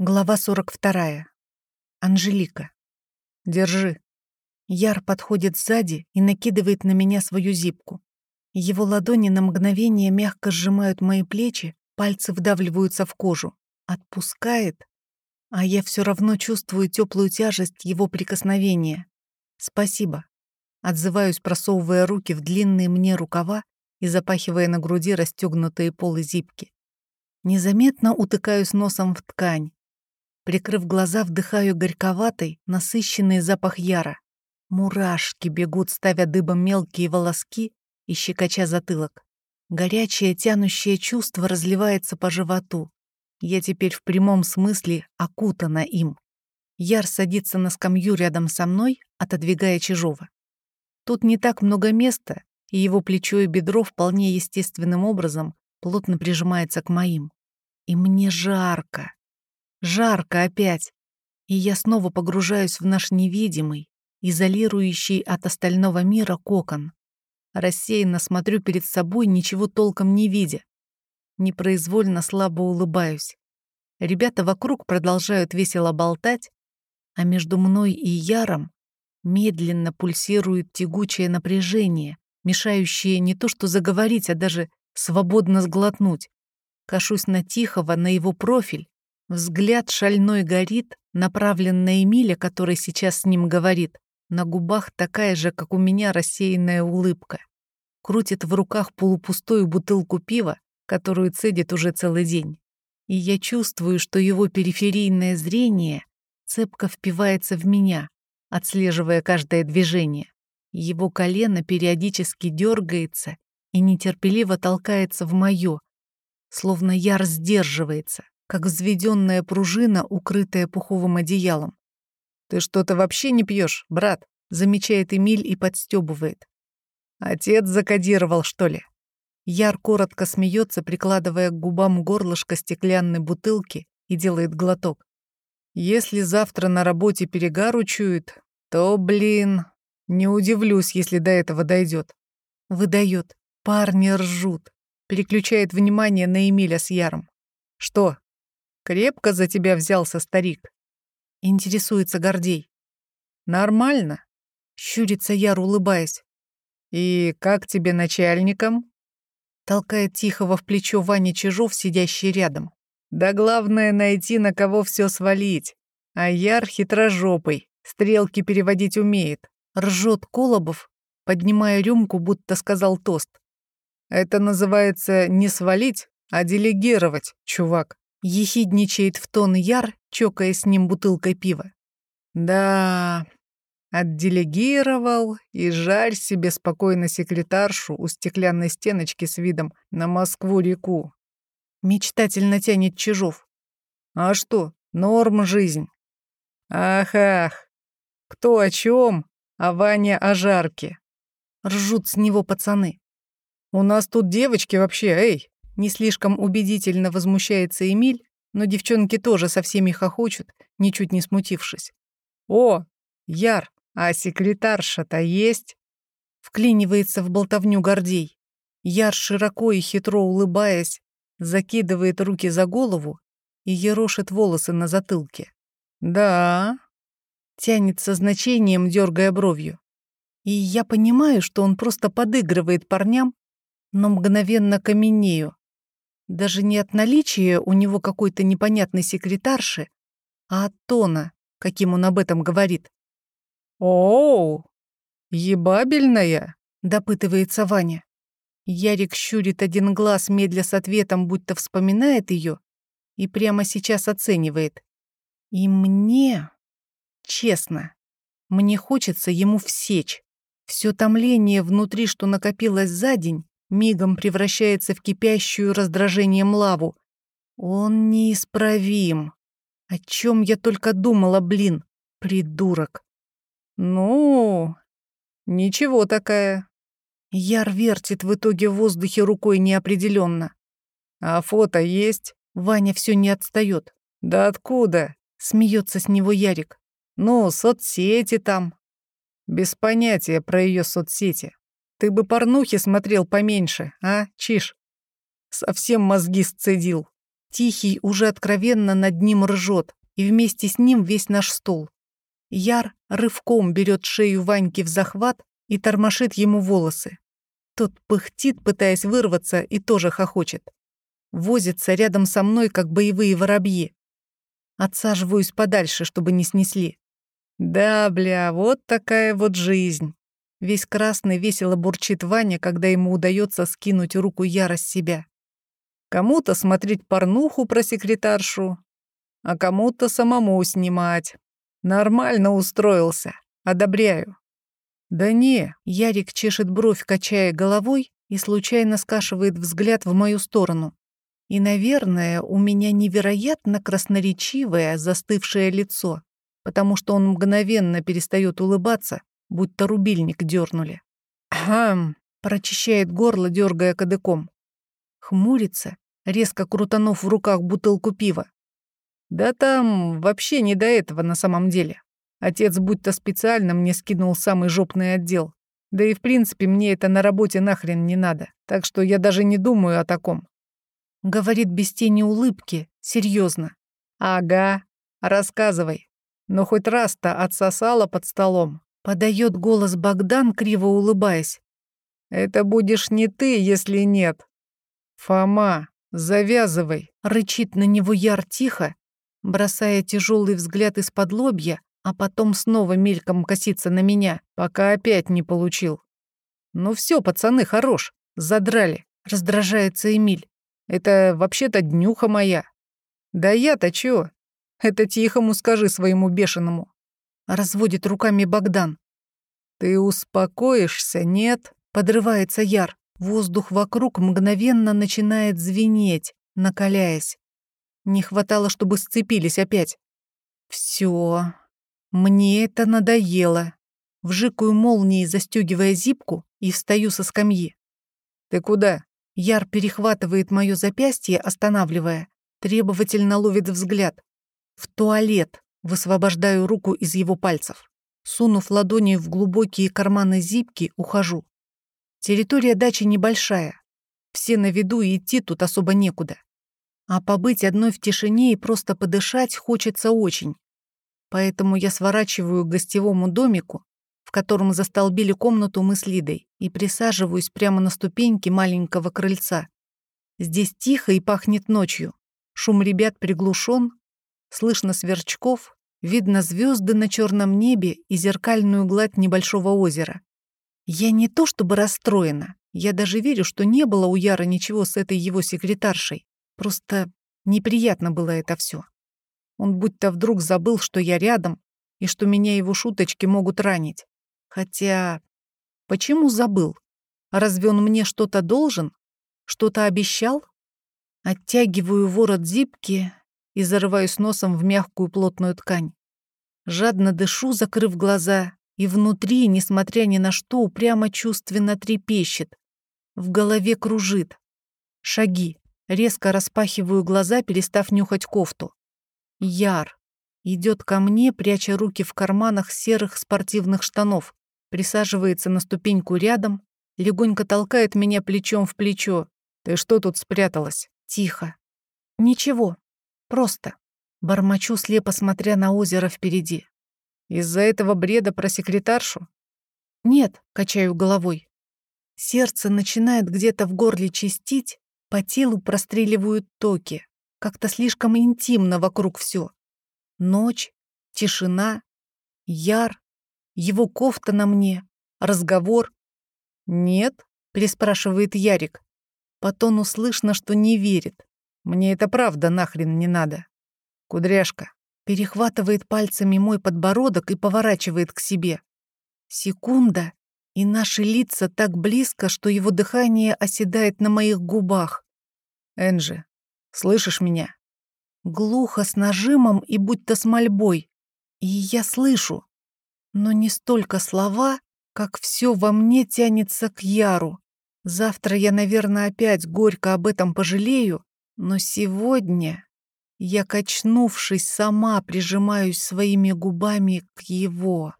Глава 42. Анжелика. «Держи». Яр подходит сзади и накидывает на меня свою зипку. Его ладони на мгновение мягко сжимают мои плечи, пальцы вдавливаются в кожу. Отпускает, а я все равно чувствую теплую тяжесть его прикосновения. «Спасибо». Отзываюсь, просовывая руки в длинные мне рукава и запахивая на груди расстегнутые полы зипки. Незаметно утыкаюсь носом в ткань, Прикрыв глаза, вдыхаю горьковатый, насыщенный запах яра. Мурашки бегут, ставя дыбом мелкие волоски и щекоча затылок. Горячее, тянущее чувство разливается по животу. Я теперь в прямом смысле окутана им. Яр садится на скамью рядом со мной, отодвигая Чижова. Тут не так много места, и его плечо и бедро вполне естественным образом плотно прижимается к моим. И мне жарко. Жарко опять. И я снова погружаюсь в наш невидимый, изолирующий от остального мира кокон. Рассеянно смотрю перед собой, ничего толком не видя. Непроизвольно слабо улыбаюсь. Ребята вокруг продолжают весело болтать, а между мной и Яром медленно пульсирует тягучее напряжение, мешающее не то что заговорить, а даже свободно сглотнуть. Кашусь на Тихого, на его профиль, Взгляд шальной горит, направлен на Эмиля, который сейчас с ним говорит. На губах такая же, как у меня, рассеянная улыбка. Крутит в руках полупустую бутылку пива, которую цедит уже целый день. И я чувствую, что его периферийное зрение цепко впивается в меня, отслеживая каждое движение. Его колено периодически дергается и нетерпеливо толкается в мое, словно яр сдерживается как взведенная пружина, укрытая пуховым одеялом. «Ты что-то вообще не пьешь, брат?» — замечает Эмиль и подстебывает. «Отец закодировал, что ли?» Яр коротко смеется, прикладывая к губам горлышко стеклянной бутылки и делает глоток. «Если завтра на работе перегар учует, то, блин, не удивлюсь, если до этого дойдет. Выдает. Парни ржут. Переключает внимание на Эмиля с Яром. «Что, Крепко за тебя взялся старик. Интересуется Гордей. Нормально. Щурится Яр, улыбаясь. И как тебе начальником? Толкает Тихого в плечо Ваня Чижов, сидящий рядом. Да главное найти, на кого все свалить. А Яр хитрожопый, стрелки переводить умеет. Ржет Колобов, поднимая рюмку, будто сказал тост. Это называется не свалить, а делегировать, чувак. Ехидничает в тон Яр, чокая с ним бутылкой пива. Да, отделегировал и жарь себе спокойно секретаршу у стеклянной стеночки с видом на Москву-реку. Мечтательно тянет Чижов. А что, норм жизнь. Ах-ах, кто о чем, а Ваня о жарке. Ржут с него пацаны. У нас тут девочки вообще, эй, не слишком убедительно возмущается Эмиль, но девчонки тоже со всеми хохочут, ничуть не смутившись. «О, Яр, а секретарша-то есть?» Вклинивается в болтовню Гордей. Яр, широко и хитро улыбаясь, закидывает руки за голову и ерошит волосы на затылке. «Да», тянет со значением, дергая бровью. И я понимаю, что он просто подыгрывает парням, но мгновенно каменею. Даже не от наличия у него какой-то непонятной секретарши, а от тона, каким он об этом говорит. «Оу, ебабельная?» — допытывается Ваня. Ярик щурит один глаз, медля с ответом, будто вспоминает ее, и прямо сейчас оценивает. И мне, честно, мне хочется ему всечь. Все томление внутри, что накопилось за день, мигом превращается в кипящую раздражением лаву. Он неисправим. О чем я только думала, блин, придурок. Ну, ничего такая. Яр вертит в итоге в воздухе рукой неопределенно. А фото есть? Ваня все не отстает. Да откуда? Смеется с него Ярик. Ну, соцсети там. Без понятия про ее соцсети. Ты бы порнухи смотрел поменьше, а, Чиш? Совсем мозги сцедил. Тихий уже откровенно над ним ржет, и вместе с ним весь наш стол. Яр рывком берет шею Ваньки в захват и тормошит ему волосы. Тот пыхтит, пытаясь вырваться, и тоже хохочет. Возится рядом со мной, как боевые воробьи. Отсаживаюсь подальше, чтобы не снесли. Да, бля, вот такая вот жизнь. Весь красный весело бурчит Ваня, когда ему удается скинуть руку Яра с себя. Кому-то смотреть порнуху про секретаршу, а кому-то самому снимать. Нормально устроился. Одобряю. Да не, Ярик чешет бровь, качая головой, и случайно скашивает взгляд в мою сторону. И, наверное, у меня невероятно красноречивое застывшее лицо, потому что он мгновенно перестает улыбаться, будто рубильник дернули. «Хм», — прочищает горло, дергая кадыком. Хмурится, резко крутанув в руках бутылку пива. Да там вообще не до этого на самом деле. Отец будто специально мне скинул самый жопный отдел. Да и в принципе мне это на работе нахрен не надо, так что я даже не думаю о таком. Говорит без тени улыбки, серьезно. Ага, рассказывай. Но хоть раз-то отсосала под столом. Подает голос Богдан, криво улыбаясь. Это будешь не ты, если нет. Фома, завязывай. Рычит на него Яр тихо, бросая тяжелый взгляд из-под лобья, а потом снова мельком коситься на меня, пока опять не получил. «Ну все, пацаны, хорош, задрали», — раздражается Эмиль. «Это вообще-то днюха моя». «Да я-то чё? Это тихому скажи своему бешеному». Разводит руками Богдан. «Ты успокоишься, нет?» — подрывается Яр. Воздух вокруг мгновенно начинает звенеть, накаляясь. Не хватало, чтобы сцепились опять. Все, мне это надоело. Вжикаю молнией, застегивая зипку, и встаю со скамьи. «Ты куда?» Яр перехватывает мое запястье, останавливая. Требовательно ловит взгляд. «В туалет!» Высвобождаю руку из его пальцев. Сунув ладони в глубокие карманы зипки, ухожу. Территория дачи небольшая. Все на виду и идти тут особо некуда. А побыть одной в тишине и просто подышать хочется очень. Поэтому я сворачиваю к гостевому домику, в котором застолбили комнату мы с Лидой, и присаживаюсь прямо на ступеньке маленького крыльца. Здесь тихо и пахнет ночью. Шум ребят приглушен, слышно сверчков, видно звезды на черном небе и зеркальную гладь небольшого озера. Я не то чтобы расстроена, я даже верю, что не было у Яра ничего с этой его секретаршей. Просто неприятно было это все. Он будто вдруг забыл, что я рядом, и что меня его шуточки могут ранить. Хотя... Почему забыл? Разве он мне что-то должен? Что-то обещал? Оттягиваю ворот зипки и зарываюсь носом в мягкую плотную ткань. Жадно дышу, закрыв глаза, и внутри, несмотря ни на что, упрямо чувственно трепещет. В голове кружит. Шаги. Резко распахиваю глаза, перестав нюхать кофту. Яр. Идет ко мне, пряча руки в карманах серых спортивных штанов, присаживается на ступеньку рядом, легонько толкает меня плечом в плечо. «Ты что тут спряталась?» Тихо. «Ничего. Просто». Бормочу, слепо смотря на озеро впереди. «Из-за этого бреда про секретаршу?» «Нет», — качаю головой. Сердце начинает где-то в горле чистить, по телу простреливают токи. Как-то слишком интимно вокруг все. Ночь, тишина, яр, его кофта на мне, разговор. «Нет?» — переспрашивает Ярик. По тону слышно, что не верит. Мне это правда нахрен не надо. Кудряшка перехватывает пальцами мой подбородок и поворачивает к себе. Секунда, и наши лица так близко, что его дыхание оседает на моих губах. «Энджи, слышишь меня?» Глухо, с нажимом и будто с мольбой. И я слышу, но не столько слова, как все во мне тянется к Яру. Завтра я, наверное, опять горько об этом пожалею, но сегодня я, качнувшись, сама прижимаюсь своими губами к его.